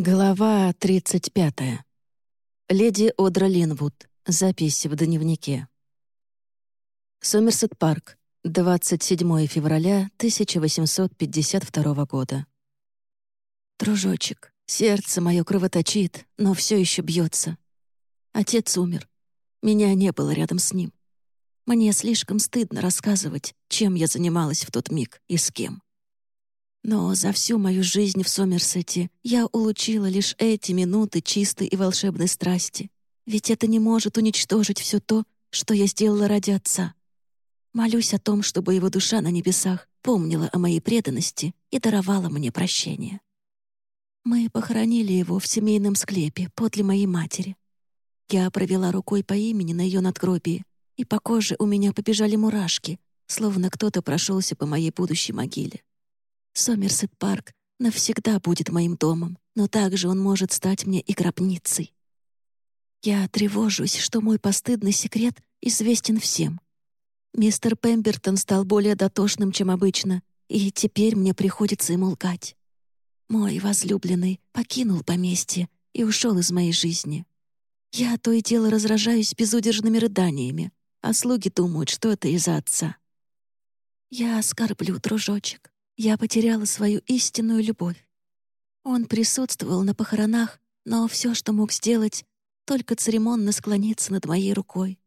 Глава 35. Леди Одра Линвуд. Запись в дневнике. Сомерсет Парк. 27 февраля 1852 года. Дружочек, сердце мое кровоточит, но все еще бьется. Отец умер. Меня не было рядом с ним. Мне слишком стыдно рассказывать, чем я занималась в тот миг и с кем. Но за всю мою жизнь в Сомерсете я улучила лишь эти минуты чистой и волшебной страсти. Ведь это не может уничтожить все то, что я сделала ради отца. Молюсь о том, чтобы его душа на небесах помнила о моей преданности и даровала мне прощение. Мы похоронили его в семейном склепе подле моей матери. Я провела рукой по имени на ее надгробии, и по коже у меня побежали мурашки, словно кто-то прошелся по моей будущей могиле. Сомерсет-парк навсегда будет моим домом, но также он может стать мне и гробницей. Я тревожусь, что мой постыдный секрет известен всем. Мистер Пембертон стал более дотошным, чем обычно, и теперь мне приходится ему лгать. Мой возлюбленный покинул поместье и ушел из моей жизни. Я то и дело разражаюсь безудержными рыданиями, а слуги думают, что это из-за отца. Я оскорблю, дружочек. Я потеряла свою истинную любовь. Он присутствовал на похоронах, но все, что мог сделать, только церемонно склониться над моей рукой.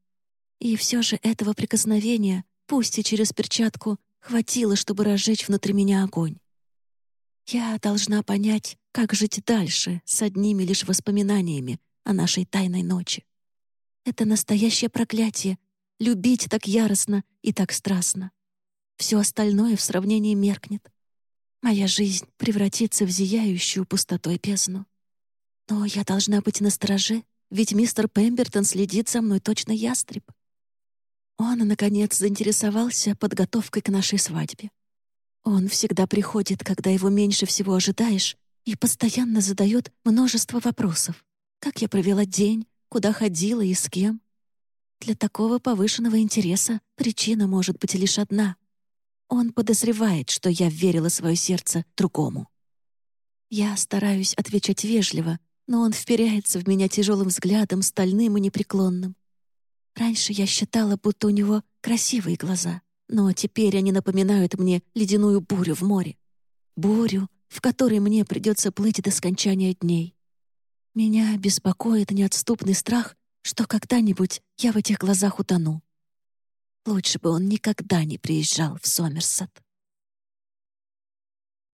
И все же этого прикосновения, пусть и через перчатку, хватило, чтобы разжечь внутри меня огонь. Я должна понять, как жить дальше с одними лишь воспоминаниями о нашей тайной ночи. Это настоящее проклятие — любить так яростно и так страстно. Все остальное в сравнении меркнет. Моя жизнь превратится в зияющую пустотой бездну. Но я должна быть настороже, ведь мистер Пембертон следит за мной точно ястреб. Он, наконец, заинтересовался подготовкой к нашей свадьбе. Он всегда приходит, когда его меньше всего ожидаешь, и постоянно задает множество вопросов. Как я провела день, куда ходила и с кем? Для такого повышенного интереса причина может быть лишь одна он подозревает, что я верила свое сердце другому. Я стараюсь отвечать вежливо, но он вперяется в меня тяжелым взглядом, стальным и непреклонным. Раньше я считала, будто у него красивые глаза, но теперь они напоминают мне ледяную бурю в море. Бурю, в которой мне придется плыть до скончания дней. Меня беспокоит неотступный страх, что когда-нибудь я в этих глазах утону. Лучше бы он никогда не приезжал в Сомерсет.